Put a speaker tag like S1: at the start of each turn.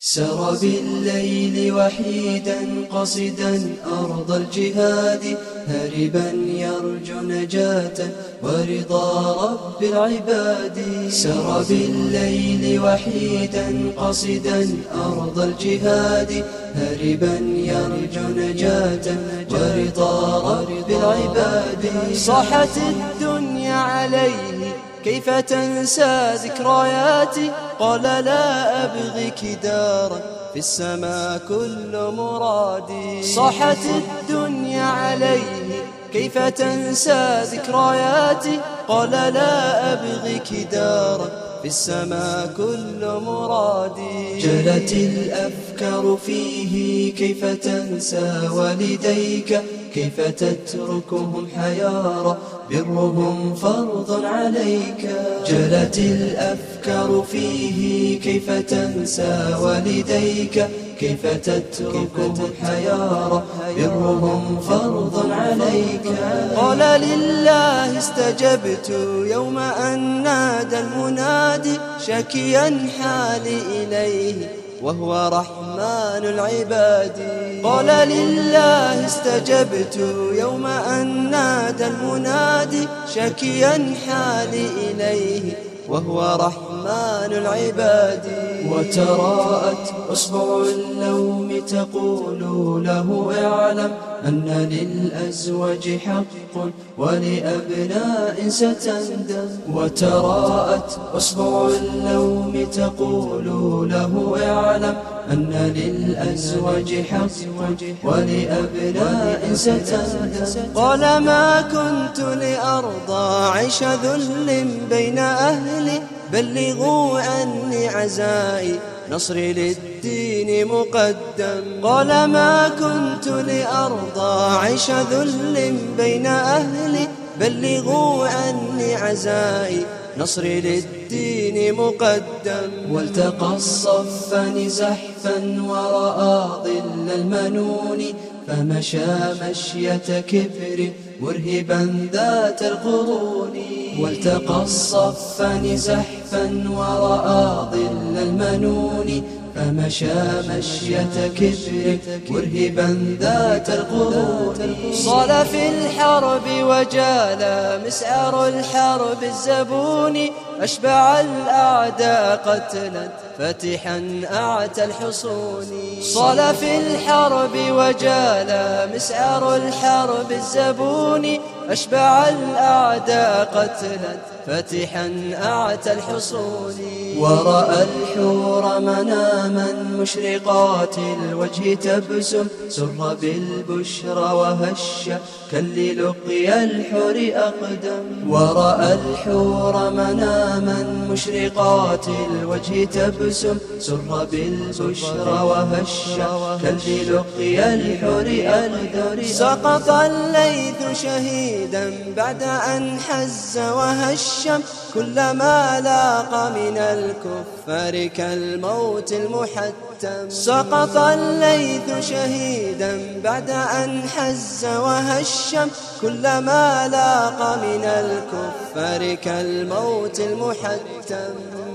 S1: سر بالليل وحيدا قصدا أرض الجهاد هربا يرجو نجاة ورضا رب العباد. سر بالليل وحيدا قصدا أرض الجهاد هربا يرجو نجاة ورضا رب العباد. صاحت الدنيا عليه كيف تنسى ذكرياتي؟ قال لا أبغيك دارا في السماء كل مرادي. صاحت الدنيا عليه كيف تنسى ذكرياتي قال لا أبغيك دارا في السماء كل مرادي جلت الأفكار فيه كيف تنسى والديك؟ كيف تتركهم حيارى برهم فرض عليك. جلت الأفكار فيه كيف تنسى والديك؟ كيف تتركهم حيارى برهم فرض عليك. قال لله استجبت يوم أن نادى المنادي شكيا حالي إليه وهو رحمن العباد. قال لله استجبت يوم أن نادى المنادي شكيا حالي إليه وهو رحمن العباد. وتراءت أصبع اللوم تقول له اعلم أن للأزواج حق ولأبناء ستندم. وتراءت أصبع اللوم تقول له اعلم أن للأزواج حق ولأبناء ستندم. قال ما كنت لأرضى عيش ذل بين أهلي بلغوا عني عزائي نصري للدين مقدم. قال ما كنت لأرضى عيش ذل بين أهلي بلغوا عني عزائي نصري للدين مقدم. والتقى الصفان زحفا ورأى ظل المنون فمشى مشية كبر مرهبا ذات القرون. والتقى الصفان زحفا ورأى ظل المنون. فمشى مشية كبر مرهبا ذات القرون صال في الحرب وجال مسعر الحرب الزبون. أشبع الأعداء قتلا فتحا أعتى الحصون. صال في الحرب وجال مسعر الحرب الزبون. أشبع الأعداء قتلا فتحا أعتى الحصون. ورأى الحور مناما مشرقات الوجه تبسم سر بالبشرى وهش كاللقيا الحور أقدم. ورأى الحور مناما مشرقات الوجه تبسم سر بالبشرى وهش كاللقيا الحور أقدم. سقط الليث شهيدا بعد أن حز وهشم كلما لاق من الكفار كالموت المحتم. سقط الليث شهيدا بعد أن حز وهشم. كلما لاق من الكفار كالموت المحتم.